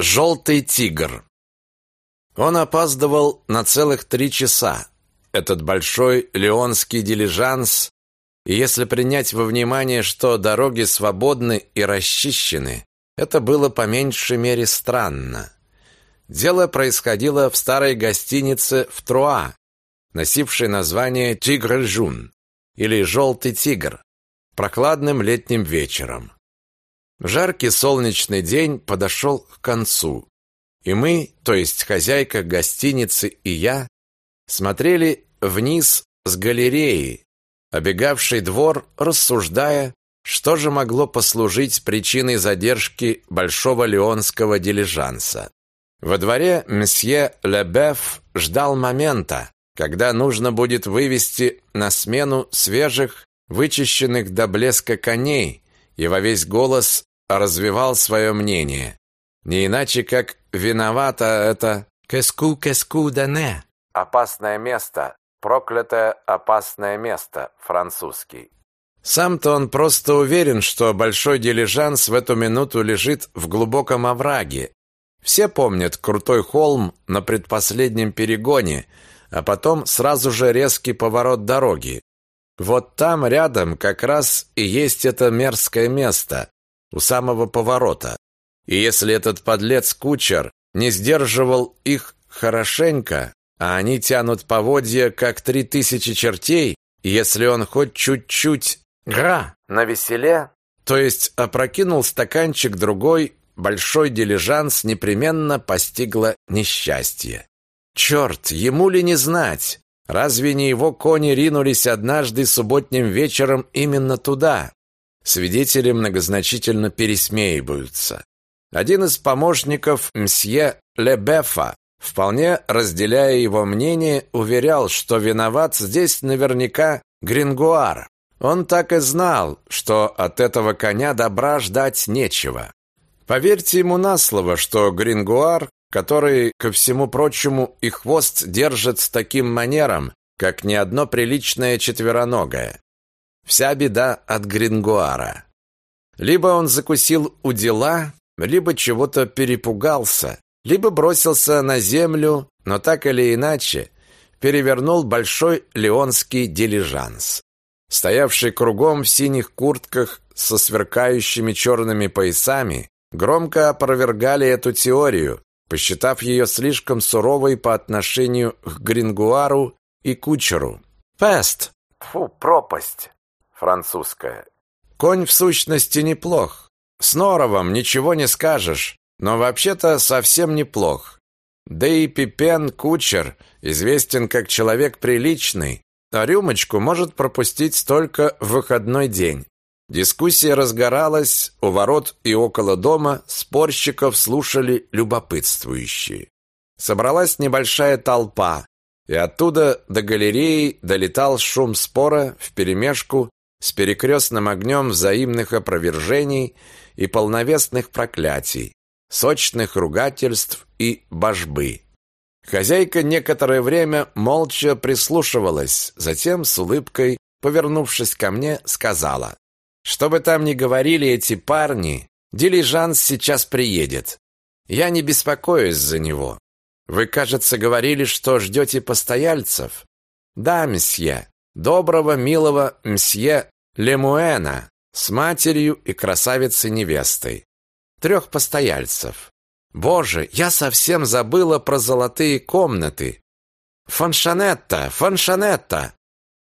Желтый тигр. Он опаздывал на целых три часа. Этот большой леонский дилижанс, и если принять во внимание, что дороги свободны и расчищены, это было по меньшей мере странно. Дело происходило в старой гостинице в Труа, носившей название «Тигр-Жун» или «Желтый тигр», прохладным летним вечером. Жаркий солнечный день подошел к концу, и мы, то есть хозяйка гостиницы и я, смотрели вниз с галереи, обегавшей двор, рассуждая, что же могло послужить причиной задержки большого леонского дилижанса. Во дворе месье Лебеф ждал момента, когда нужно будет вывести на смену свежих, вычищенных до блеска коней, и во весь голос развивал свое мнение. Не иначе, как виновата это «кеску кеску дане» «опасное место», «проклятое опасное место» французский. Сам-то он просто уверен, что большой дилижанс в эту минуту лежит в глубоком овраге. Все помнят крутой холм на предпоследнем перегоне, а потом сразу же резкий поворот дороги. Вот там рядом как раз и есть это мерзкое место, у самого поворота. И если этот подлец-кучер не сдерживал их хорошенько, а они тянут поводья, как три тысячи чертей, если он хоть чуть-чуть гра на веселе, то есть опрокинул стаканчик другой, большой дилижанс непременно постигло несчастье. Черт, ему ли не знать? Разве не его кони ринулись однажды субботним вечером именно туда? Свидетели многозначительно пересмеиваются. Один из помощников мсье Лебефа, вполне разделяя его мнение, уверял, что виноват здесь наверняка Грингуар. Он так и знал, что от этого коня добра ждать нечего. Поверьте ему на слово, что Грингуар, который, ко всему прочему, и хвост держит с таким манером, как ни одно приличное четвероногое. Вся беда от Грингуара. Либо он закусил у дела, либо чего-то перепугался, либо бросился на землю, но так или иначе перевернул большой леонский дилижанс. Стоявший кругом в синих куртках со сверкающими черными поясами, громко опровергали эту теорию, посчитав ее слишком суровой по отношению к Грингуару и кучеру. «Пест!» «Фу, пропасть!» Французская. Конь в сущности неплох. С норовом ничего не скажешь, но вообще-то совсем неплох. Да и Пипен Кучер известен как человек приличный, а рюмочку может пропустить только в выходной день. Дискуссия разгоралась, у ворот и около дома спорщиков слушали любопытствующие. Собралась небольшая толпа, и оттуда до галереи долетал шум спора вперемешку с перекрестным огнем взаимных опровержений и полновесных проклятий, сочных ругательств и божбы. Хозяйка некоторое время молча прислушивалась, затем с улыбкой, повернувшись ко мне, сказала, «Что бы там ни говорили эти парни, дилижанс сейчас приедет. Я не беспокоюсь за него. Вы, кажется, говорили, что ждете постояльцев?» «Да, месье доброго, милого мсье Лемуэна с матерью и красавицей-невестой. Трех постояльцев. Боже, я совсем забыла про золотые комнаты. Фаншанетта, фаншанетта.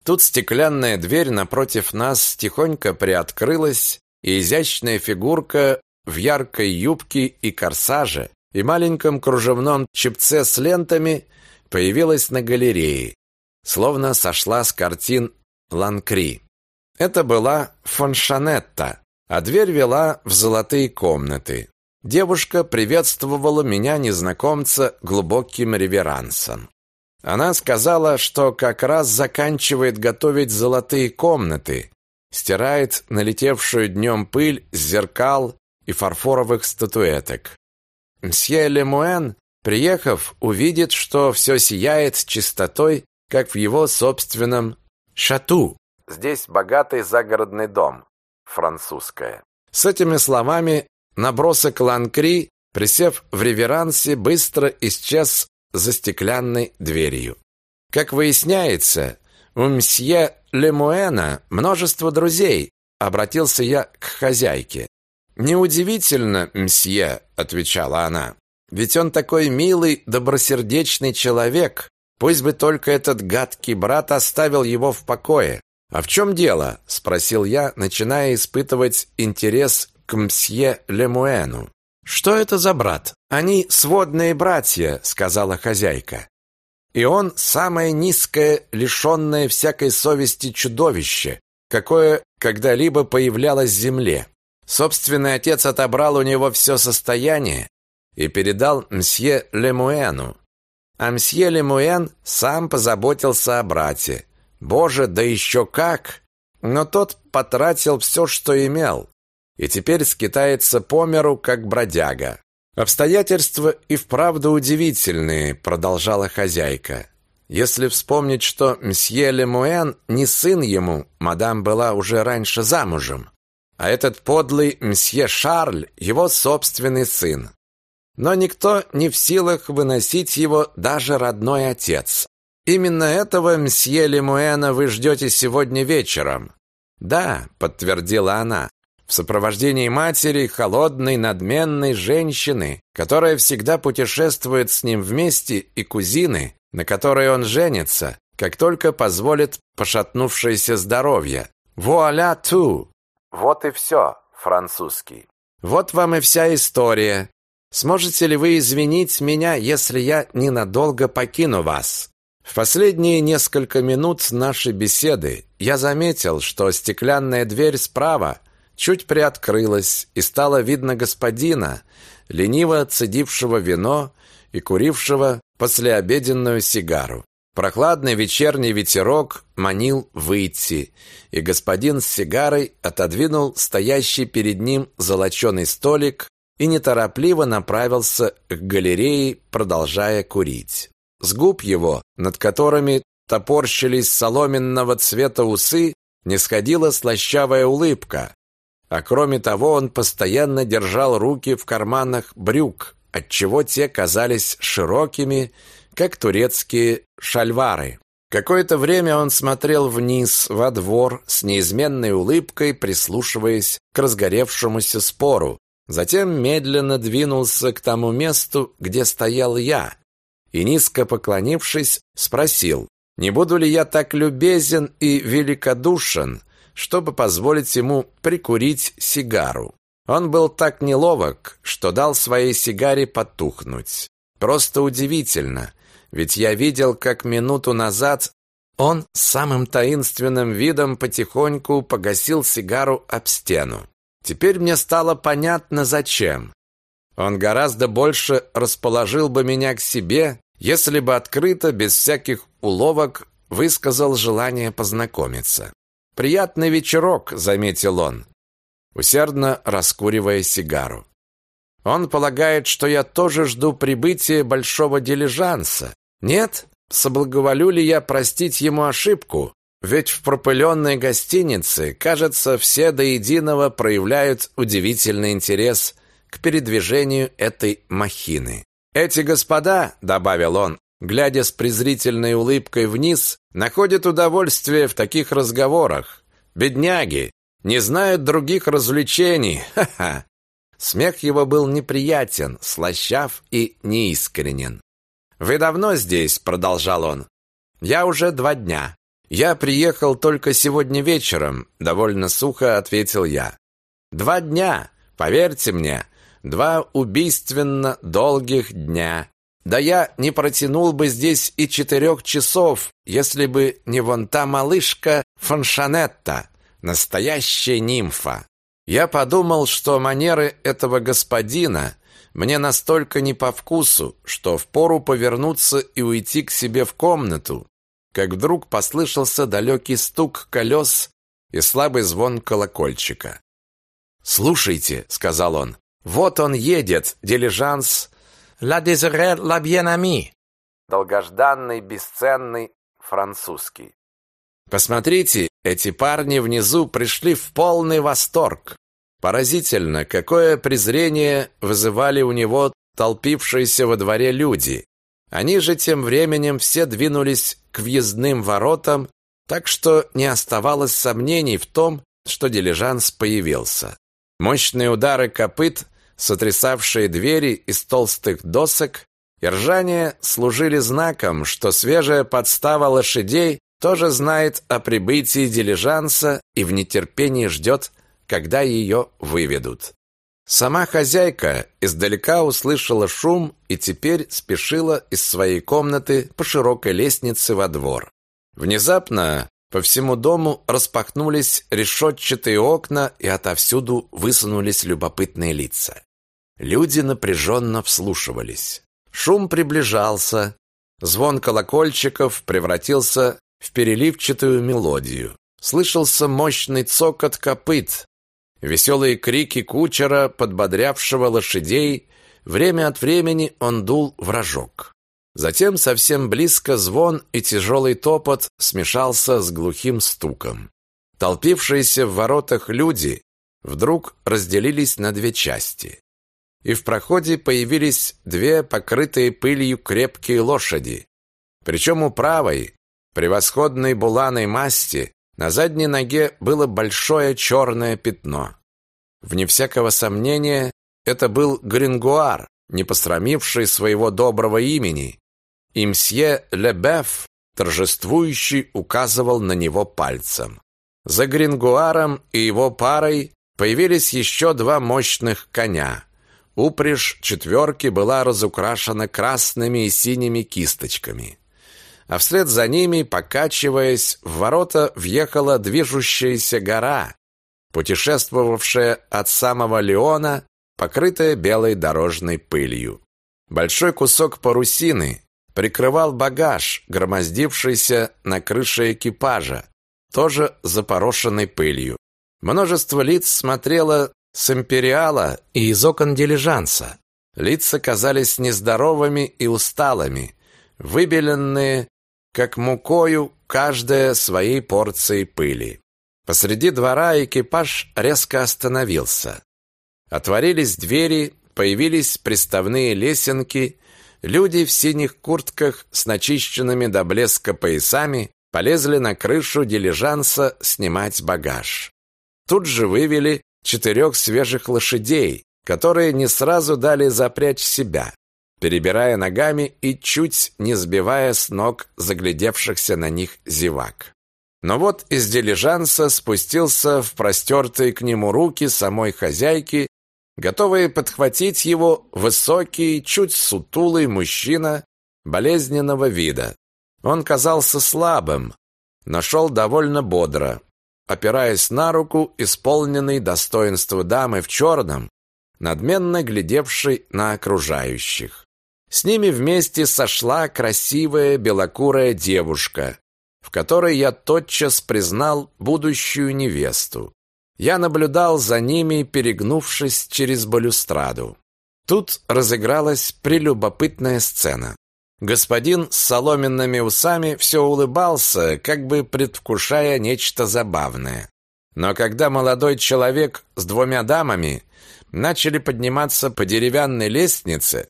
Тут стеклянная дверь напротив нас тихонько приоткрылась, и изящная фигурка в яркой юбке и корсаже и маленьком кружевном чепце с лентами появилась на галерее словно сошла с картин Ланкри. Это была фоншанетта, а дверь вела в золотые комнаты. Девушка приветствовала меня, незнакомца, глубоким реверансом. Она сказала, что как раз заканчивает готовить золотые комнаты, стирает налетевшую днем пыль с зеркал и фарфоровых статуэток. Мсье Лемуэн, приехав, увидит, что все сияет чистотой как в его собственном шату. Здесь богатый загородный дом, французское. С этими словами набросок Ланкри присев в реверансе, быстро исчез за стеклянной дверью. Как выясняется, у мсье Лемуэна множество друзей, обратился я к хозяйке. Неудивительно, мсье, отвечала она. Ведь он такой милый, добросердечный человек. Пусть бы только этот гадкий брат оставил его в покое. А в чем дело? спросил я, начиная испытывать интерес к мсье Лемуэну. Что это за брат? Они сводные братья, сказала хозяйка. И он самое низкое, лишенное всякой совести чудовище, какое когда-либо появлялось в земле. Собственный отец отобрал у него все состояние и передал мсье Лемуэну. А мсье Лемуэн сам позаботился о брате. Боже, да еще как! Но тот потратил все, что имел, и теперь скитается по миру, как бродяга. Обстоятельства и вправду удивительные, продолжала хозяйка. Если вспомнить, что мсье Лемуэн не сын ему, мадам была уже раньше замужем, а этот подлый мсье Шарль его собственный сын. Но никто не в силах выносить его даже родной отец. Именно этого мсье Лемуэна вы ждете сегодня вечером. Да, подтвердила она, в сопровождении матери, холодной, надменной женщины, которая всегда путешествует с ним вместе, и кузины, на которой он женится, как только позволит пошатнувшееся здоровье. Вуаля ту! Вот и все, французский. Вот вам и вся история. Сможете ли вы извинить меня, если я ненадолго покину вас? В последние несколько минут нашей беседы я заметил, что стеклянная дверь справа чуть приоткрылась, и стало видно господина, лениво цедившего вино и курившего послеобеденную сигару. Прохладный вечерний ветерок манил выйти, и господин с сигарой отодвинул стоящий перед ним золоченый столик и неторопливо направился к галерее, продолжая курить. С губ его, над которыми топорщились соломенного цвета усы, не сходила слащавая улыбка, а кроме того он постоянно держал руки в карманах брюк, отчего те казались широкими, как турецкие шальвары. Какое-то время он смотрел вниз, во двор, с неизменной улыбкой, прислушиваясь к разгоревшемуся спору. Затем медленно двинулся к тому месту, где стоял я, и, низко поклонившись, спросил, не буду ли я так любезен и великодушен, чтобы позволить ему прикурить сигару. Он был так неловок, что дал своей сигаре потухнуть. Просто удивительно, ведь я видел, как минуту назад он самым таинственным видом потихоньку погасил сигару об стену. Теперь мне стало понятно, зачем. Он гораздо больше расположил бы меня к себе, если бы открыто, без всяких уловок, высказал желание познакомиться. «Приятный вечерок», — заметил он, усердно раскуривая сигару. Он полагает, что я тоже жду прибытия большого дилижанса, нет? Соблаговолю ли я простить ему ошибку? Ведь в пропыленной гостинице, кажется, все до единого проявляют удивительный интерес к передвижению этой махины. Эти господа, добавил он, глядя с презрительной улыбкой вниз, находят удовольствие в таких разговорах. Бедняги, не знают других развлечений. Ха-ха. Смех его был неприятен, слащав и неискренен. «Вы давно здесь?» – продолжал он. «Я уже два дня. Я приехал только сегодня вечером», – довольно сухо ответил я. «Два дня, поверьте мне, два убийственно долгих дня. Да я не протянул бы здесь и четырех часов, если бы не вон та малышка Фоншанетта, настоящая нимфа. Я подумал, что манеры этого господина мне настолько не по вкусу, что впору повернуться и уйти к себе в комнату, как вдруг послышался далекий стук колес и слабый звон колокольчика. «Слушайте», — сказал он, — «вот он едет, дилижанс «La désirée la bien-amie», долгожданный, бесценный французский. Посмотрите, эти парни внизу пришли в полный восторг. Поразительно, какое презрение вызывали у него толпившиеся во дворе люди. Они же тем временем все двинулись к въездным воротам, так что не оставалось сомнений в том, что дилижанс появился. Мощные удары копыт, сотрясавшие двери из толстых досок, и ржание служили знаком, что свежая подстава лошадей тоже знает о прибытии дилижанса и в нетерпении ждет, когда ее выведут. Сама хозяйка издалека услышала шум и теперь спешила из своей комнаты по широкой лестнице во двор. Внезапно по всему дому распахнулись решетчатые окна, и отовсюду высунулись любопытные лица. Люди напряженно вслушивались. Шум приближался. Звон колокольчиков превратился в переливчатую мелодию. Слышался мощный цокот копыт, веселые крики кучера, подбодрявшего лошадей. Время от времени он дул в рожок. Затем совсем близко звон и тяжелый топот смешался с глухим стуком. Толпившиеся в воротах люди вдруг разделились на две части. И в проходе появились две покрытые пылью крепкие лошади. Причем у правой, превосходной буланой масти, на задней ноге было большое черное пятно. Вне всякого сомнения, это был Грингуар, не посрамивший своего доброго имени, и мсье Лебеф, торжествующий, указывал на него пальцем. За Грингуаром и его парой появились еще два мощных коня. Упряжь четверки была разукрашена красными и синими кисточками. А вслед за ними, покачиваясь, в ворота въехала движущаяся гора, путешествовавшая от самого Леона, покрытая белой дорожной пылью. Большой кусок парусины, прикрывал багаж, громоздившийся на крыше экипажа, тоже запорошенный пылью. Множество лиц смотрело с империала и из окон дилижанса. Лица казались нездоровыми и усталыми, выбеленные, как мукою, каждая своей порцией пыли. Посреди двора экипаж резко остановился. Отворились двери, появились приставные лесенки, Люди в синих куртках с начищенными до блеска поясами полезли на крышу дилижанса снимать багаж. Тут же вывели четырех свежих лошадей, которые не сразу дали запрячь себя, перебирая ногами и чуть не сбивая с ног заглядевшихся на них зевак. Но вот из дилижанса спустился в простертые к нему руки самой хозяйки готовые подхватить его высокий, чуть сутулый мужчина болезненного вида. Он казался слабым, но шел довольно бодро, опираясь на руку, исполненный достоинства дамы в черном, надменно глядевшей на окружающих. С ними вместе сошла красивая белокурая девушка, в которой я тотчас признал будущую невесту. Я наблюдал за ними, перегнувшись через балюстраду. Тут разыгралась прелюбопытная сцена. Господин с соломенными усами все улыбался, как бы предвкушая нечто забавное. Но когда молодой человек с двумя дамами начали подниматься по деревянной лестнице,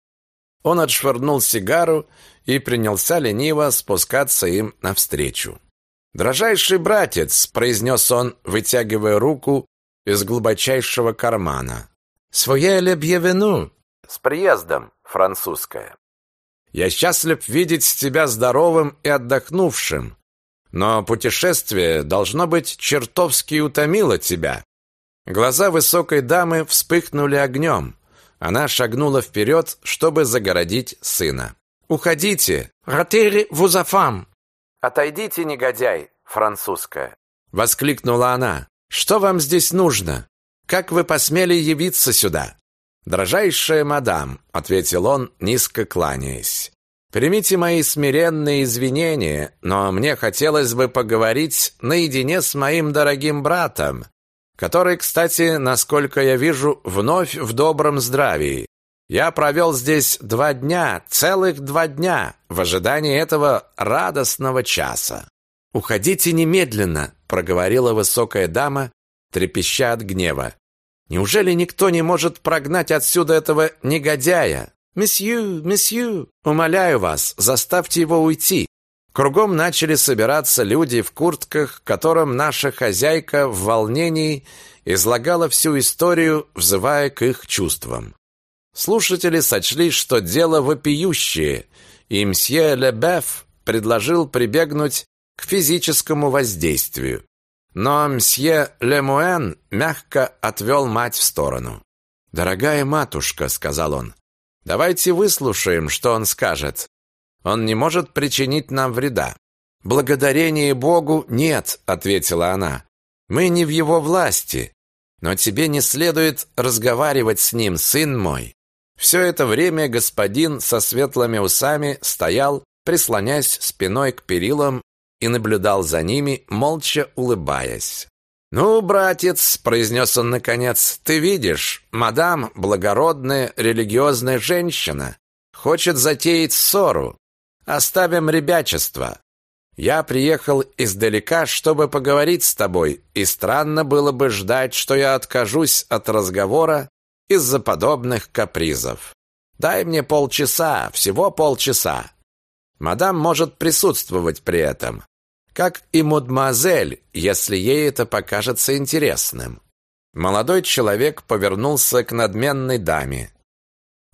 он отшвырнул сигару и принялся лениво спускаться им навстречу. «Дрожайший братец!» – произнес он, вытягивая руку из глубочайшего кармана. «Своя ле бьевену!» «С приездом!» – французская. «Я счастлив видеть тебя здоровым и отдохнувшим, но путешествие, должно быть, чертовски утомило тебя». Глаза высокой дамы вспыхнули огнем. Она шагнула вперед, чтобы загородить сына. «Уходите! Ратери вузафам!» «Отойдите, негодяй!» французская. Воскликнула она. «Что вам здесь нужно? Как вы посмели явиться сюда?» «Дрожайшая мадам», — ответил он, низко кланяясь. «Примите мои смиренные извинения, но мне хотелось бы поговорить наедине с моим дорогим братом, который, кстати, насколько я вижу, вновь в добром здравии. Я провел здесь два дня, целых два дня, в ожидании этого радостного часа. «Уходите немедленно!» – проговорила высокая дама, трепеща от гнева. Неужели никто не может прогнать отсюда этого негодяя? Месье, месье, умоляю вас, заставьте его уйти. Кругом начали собираться люди в куртках, которым наша хозяйка в волнении излагала всю историю, взывая к их чувствам. Слушатели сочли, что дело вопиющее, и мсье Лебеф предложил прибегнуть к физическому воздействию. Но мсье Лемуэн мягко отвел мать в сторону. «Дорогая матушка», — сказал он, — «давайте выслушаем, что он скажет. Он не может причинить нам вреда». «Благодарение Богу нет», — ответила она. «Мы не в его власти, но тебе не следует разговаривать с ним, сын мой. Все это время господин со светлыми усами стоял, прислонясь спиной к перилам и наблюдал за ними, молча улыбаясь. «Ну, братец», — произнес он наконец, — «ты видишь, мадам, благородная религиозная женщина, хочет затеять ссору. Оставим ребячество. Я приехал издалека, чтобы поговорить с тобой, и странно было бы ждать, что я откажусь от разговора из-за подобных капризов. Дай мне полчаса, всего полчаса. Мадам может присутствовать при этом, как и мадемуазель, если ей это покажется интересным. Молодой человек повернулся к надменной даме.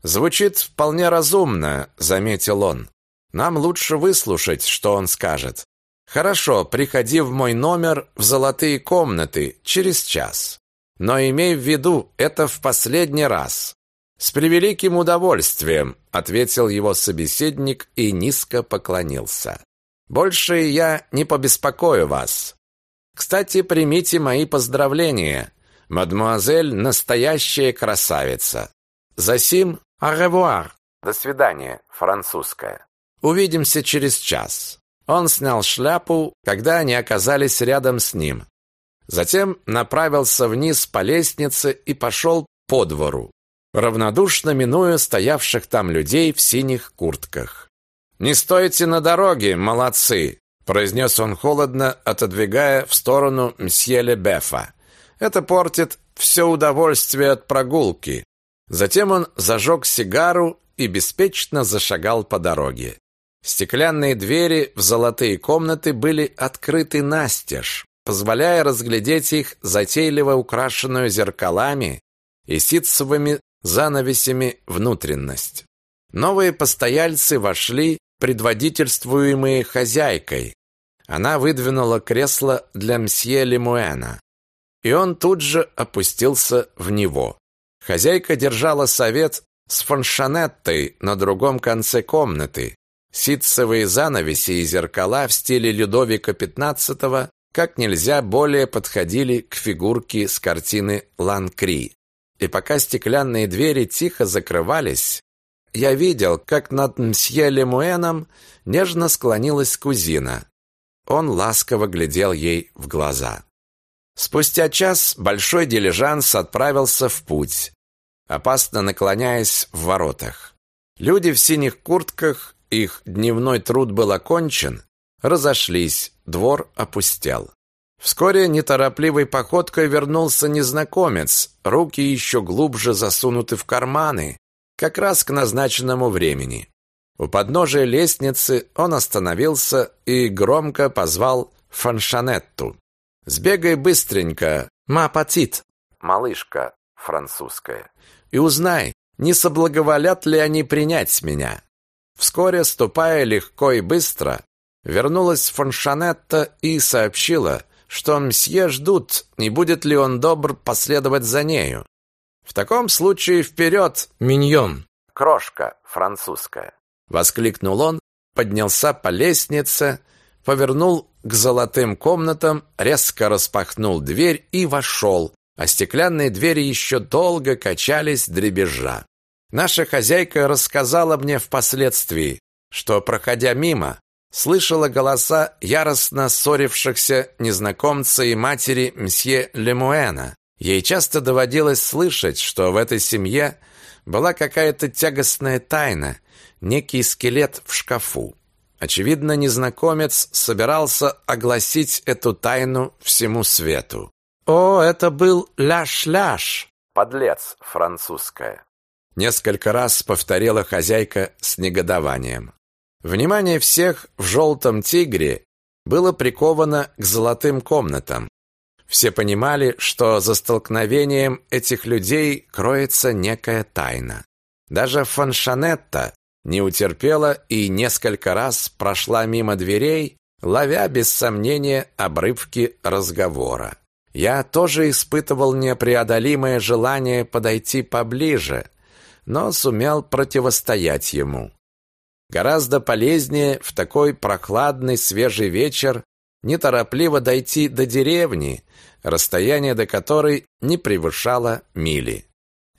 Звучит вполне разумно, заметил он. Нам лучше выслушать, что он скажет. Хорошо, приходи в мой номер в золотые комнаты через час. Но имей в виду, это в последний раз. С превеликим удовольствием, ответил его собеседник и низко поклонился. Больше я не побеспокою вас. Кстати, примите мои поздравления. Мадемуазель настоящая красавица. Засим, au revoir. До свидания, французская. Увидимся через час. Он снял шляпу, когда они оказались рядом с ним. Затем направился вниз по лестнице и пошел по двору, равнодушно минуя стоявших там людей в синих куртках. «Не стойте на дороге, молодцы!» произнес он холодно, отодвигая в сторону мсье Лебефа. «Это портит все удовольствие от прогулки». Затем он зажег сигару и беспечно зашагал по дороге. Стеклянные двери в золотые комнаты были открыты настежь, позволяя разглядеть их затейливо украшенную зеркалами и ситцевыми занавесями внутренность. Новые постояльцы вошли, предводительствуемые хозяйкой. Она выдвинула кресло для мсье Лемуэна, и он тут же опустился в него. Хозяйка держала совет с фаншанеттой на другом конце комнаты, Ситцевые занавеси и зеркала в стиле Людовика XV как нельзя более подходили к фигурке с картины Ланкри. И пока стеклянные двери тихо закрывались, я видел, как над мсье Лемуэном нежно склонилась кузина. Он ласково глядел ей в глаза. Спустя час большой дилижанс отправился в путь, опасно наклоняясь в воротах. Люди в синих куртках их дневной труд был окончен, разошлись, двор опустел. Вскоре неторопливой походкой вернулся незнакомец, руки еще глубже засунуты в карманы, как раз к назначенному времени. У подножия лестницы он остановился и громко позвал Фаншанетту. «Сбегай быстренько, ма патит, малышка французская, и узнай, не соблаговолят ли они принять меня. Вскоре, ступая легко и быстро, вернулась Фоншанетта и сообщила, что мсье ждут, не будет ли он добр последовать за нею. В таком случае вперед, миньон, крошка французская, воскликнул он, поднялся по лестнице, повернул к золотым комнатам, резко распахнул дверь и вошел, а стеклянные двери еще долго качались дребезжа. Наша хозяйка рассказала мне впоследствии, что, проходя мимо, слышала голоса яростно ссорившихся незнакомца и матери мсье Лемуэна. Ей часто доводилось слышать, что в этой семье была какая-то тягостная тайна, некий скелет в шкафу. Очевидно, незнакомец собирался огласить эту тайну всему свету. О, это был ляш-ляш, подлец французская. Несколько раз повторила хозяйка с негодованием. Внимание всех в желтом тигре было приковано к золотым комнатам. Все понимали, что за столкновением этих людей кроется некая тайна. Даже Фаншанетта не утерпела и несколько раз прошла мимо дверей, ловя без сомнения обрывки разговора. Я тоже испытывал непреодолимое желание подойти поближе, но сумел противостоять ему. Гораздо полезнее в такой прохладный свежий вечер неторопливо дойти до деревни, расстояние до которой не превышало мили.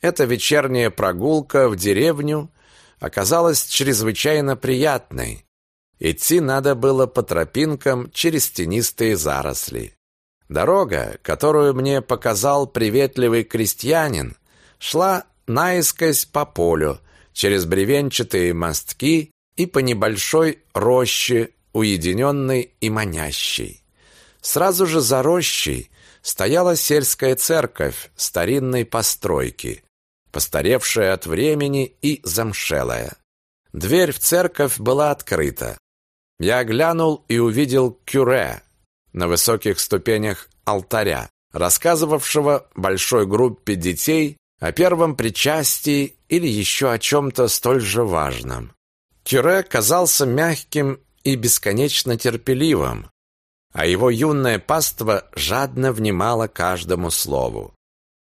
Эта вечерняя прогулка в деревню оказалась чрезвычайно приятной. Идти надо было по тропинкам через тенистые заросли. Дорога, которую мне показал приветливый крестьянин, шла наискось по полю, через бревенчатые мостки и по небольшой роще, уединенной и манящей. Сразу же за рощей стояла сельская церковь старинной постройки, постаревшая от времени и замшелая. Дверь в церковь была открыта. Я глянул и увидел кюре на высоких ступенях алтаря, рассказывавшего большой группе детей о первом причастии или еще о чем-то столь же важном. Кюре казался мягким и бесконечно терпеливым, а его юное паство жадно внимало каждому слову.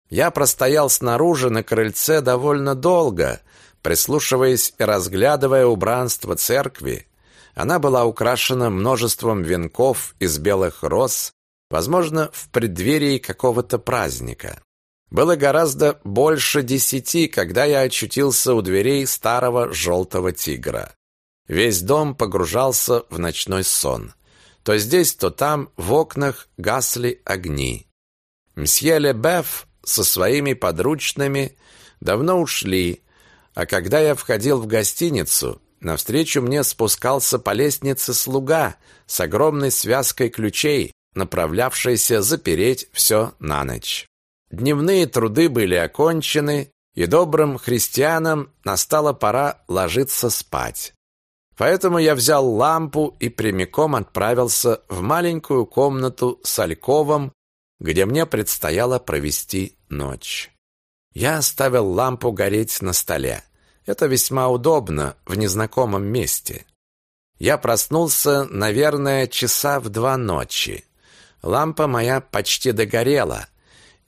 Я простоял снаружи на крыльце довольно долго, прислушиваясь и разглядывая убранство церкви. Она была украшена множеством венков из белых роз, возможно, в преддверии какого-то праздника. Было гораздо больше десяти, когда я очутился у дверей старого желтого тигра. Весь дом погружался в ночной сон. То здесь, то там в окнах гасли огни. Мсье Лебеф со своими подручными давно ушли, а когда я входил в гостиницу, навстречу мне спускался по лестнице слуга с огромной связкой ключей, направлявшийся запереть все на ночь. Дневные труды были окончены, и добрым христианам настала пора ложиться спать. Поэтому я взял лампу и прямиком отправился в маленькую комнату с альковом, где мне предстояло провести ночь. Я оставил лампу гореть на столе. Это весьма удобно в незнакомом месте. Я проснулся, наверное, часа в два ночи. Лампа моя почти догорела,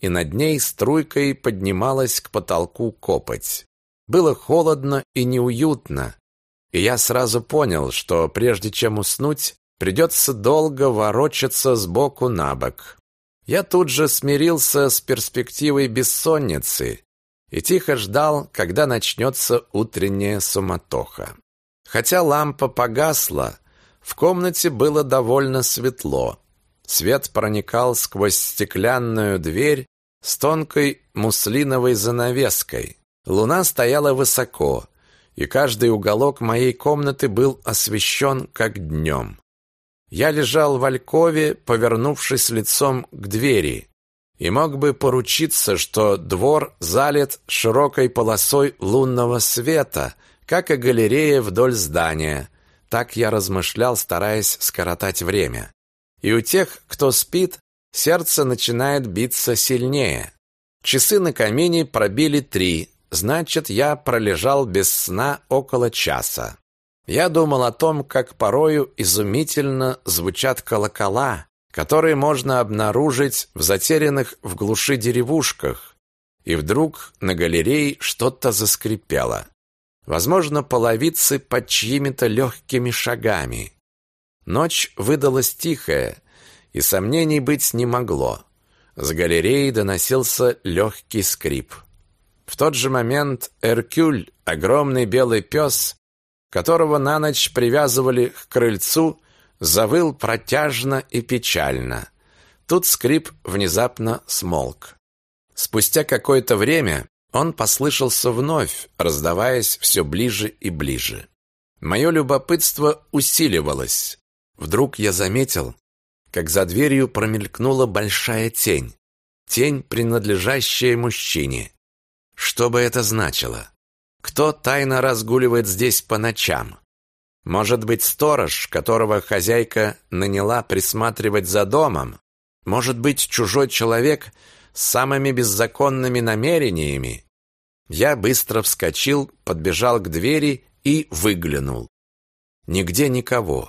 и над ней струйкой поднималась к потолку копоть. Было холодно и неуютно, и я сразу понял, что прежде чем уснуть, придется долго ворочаться с боку на бок. Я тут же смирился с перспективой бессонницы и тихо ждал, когда начнется утренняя суматоха. Хотя лампа погасла, в комнате было довольно светло. Свет проникал сквозь стеклянную дверь с тонкой муслиновой занавеской. Луна стояла высоко, и каждый уголок моей комнаты был освещен как днем. Я лежал в алькове, повернувшись лицом к двери, и мог бы поручиться, что двор залит широкой полосой лунного света, как и галерея вдоль здания. Так я размышлял, стараясь скоротать время. И у тех, кто спит, сердце начинает биться сильнее. Часы на камине пробили три, значит, я пролежал без сна около часа. Я думал о том, как порою изумительно звучат колокола, которые можно обнаружить в затерянных в глуши деревушках, и вдруг на галерее что-то заскрипело. Возможно, половицы под чьими-то легкими шагами. Ночь выдалась тихая, и сомнений быть не могло. С галереи доносился легкий скрип. В тот же момент Эркюль, огромный белый пес, которого на ночь привязывали к крыльцу, завыл протяжно и печально. Тут скрип внезапно смолк. Спустя какое-то время он послышался вновь, раздаваясь все ближе и ближе. Мое любопытство усиливалось. Вдруг я заметил, как за дверью промелькнула большая тень. тень, принадлежащая мужчине. Что бы это значило? Кто тайно разгуливает здесь по ночам? Может быть, сторож, которого хозяйка наняла присматривать за домом? Может быть, чужой человек с самыми беззаконными намерениями? Я быстро вскочил, подбежал к двери и выглянул. Нигде никого.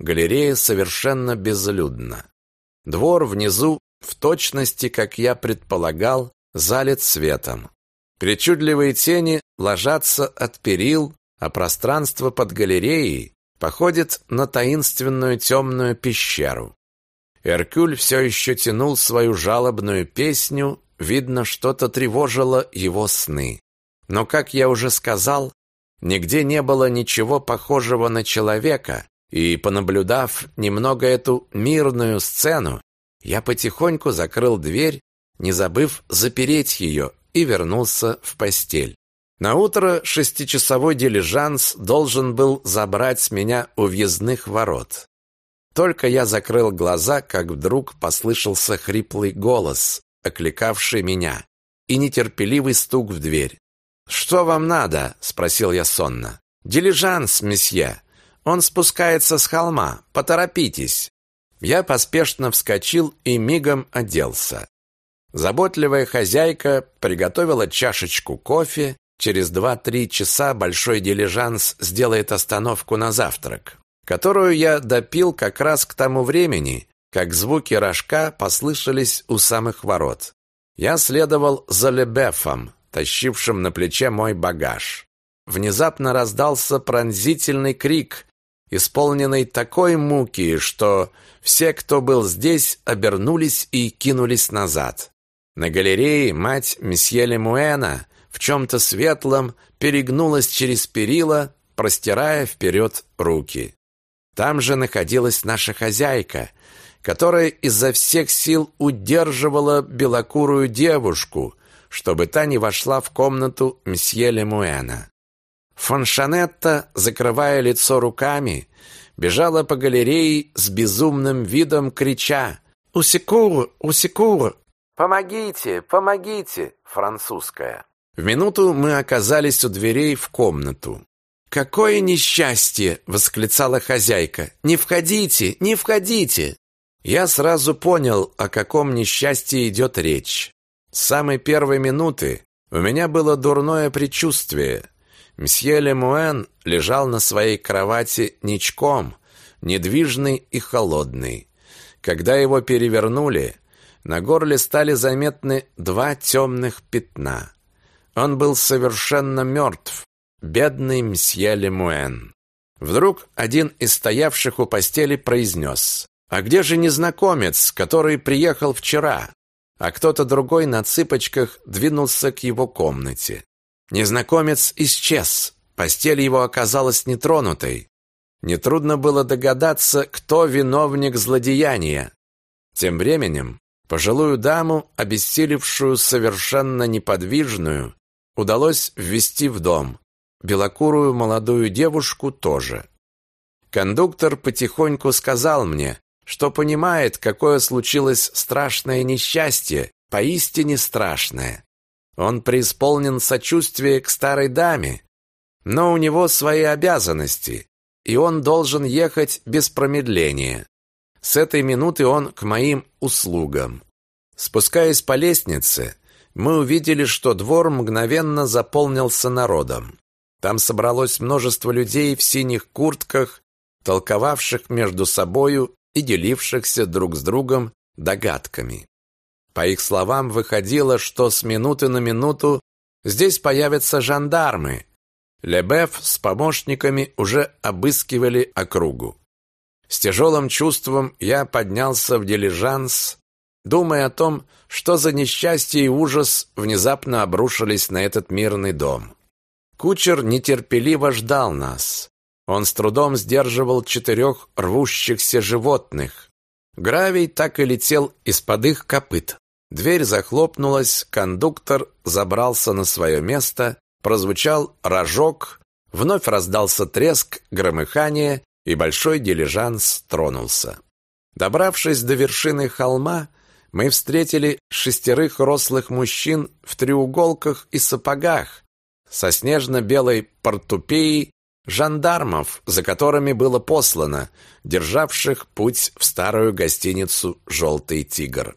Галерея совершенно безлюдна. Двор внизу, в точности, как я предполагал, залит светом. Причудливые тени ложатся от перил, а пространство под галереей походит на таинственную темную пещеру. Эркюль все еще тянул свою жалобную песню, видно, что-то тревожило его сны. Но, как я уже сказал, нигде не было ничего похожего на человека, и, понаблюдав немного эту мирную сцену, я потихоньку закрыл дверь, не забыв запереть ее, и вернулся в постель. На утро шестичасовой дилижанс должен был забрать меня у въездных ворот. Только я закрыл глаза, как вдруг послышался хриплый голос, окликавший меня, и нетерпеливый стук в дверь. «Что вам надо?» – спросил я сонно. «Дилижанс, месье. Он спускается с холма. Поторопитесь». Я поспешно вскочил и мигом оделся. Заботливая хозяйка приготовила чашечку кофе. Через два-три часа большой дилижанс сделает остановку на завтрак которую я допил как раз к тому времени, как звуки рожка послышались у самых ворот. Я следовал за Лебефом, тащившим на плече мой багаж. Внезапно раздался пронзительный крик, исполненный такой муки, что все, кто был здесь, обернулись и кинулись назад. На галерее мать месье Лемуэна в чем-то светлом перегнулась через перила, простирая вперед руки. Там же находилась наша хозяйка, которая изо всех сил удерживала белокурую девушку, чтобы та не вошла в комнату мсье Лемуэна. Фоншанетта, закрывая лицо руками, бежала по галерее с безумным видом, крича «Усекур! Усекур! Помогите! Помогите!» французская. В минуту мы оказались у дверей в комнату. «Какое несчастье!» — восклицала хозяйка. «Не входите! Не входите!» Я сразу понял, о каком несчастье идет речь. С самой первой минуты у меня было дурное предчувствие. Мсье Лемуэн лежал на своей кровати ничком, недвижный и холодный. Когда его перевернули, на горле стали заметны два темных пятна. Он был совершенно мертв, Бедный мсье Лемуэн. Вдруг один из стоявших у постели произнес. «А где же незнакомец, который приехал вчера?» А кто-то другой на цыпочках двинулся к его комнате. Незнакомец исчез. Постель его оказалась нетронутой. Нетрудно было догадаться, кто виновник злодеяния. Тем временем пожилую даму, обессилевшую совершенно неподвижную, удалось ввести в дом. Белокурую молодую девушку тоже. Кондуктор потихоньку сказал мне, что понимает, какое случилось страшное несчастье, поистине страшное. Он преисполнен сочувствия к старой даме, но у него свои обязанности, и он должен ехать без промедления. С этой минуты он к моим услугам. Спускаясь по лестнице, мы увидели, что двор мгновенно заполнился народом. Там собралось множество людей в синих куртках, толковавших между собою и делившихся друг с другом догадками. По их словам, выходило, что с минуты на минуту здесь появятся жандармы. Лебеф с помощниками уже обыскивали округу. С тяжелым чувством я поднялся в дилижанс, думая о том, что за несчастье и ужас внезапно обрушились на этот мирный дом. Кучер нетерпеливо ждал нас. Он с трудом сдерживал четырех рвущихся животных. Гравий так и летел из-под их копыт. Дверь захлопнулась, кондуктор забрался на свое место, прозвучал рожок, вновь раздался треск, громыхание, и большой дилижанс тронулся. Добравшись до вершины холма, мы встретили шестерых рослых мужчин в треуголках и сапогах, со снежно-белой портупеей жандармов, за которыми было послано, державших путь в старую гостиницу «Желтый тигр».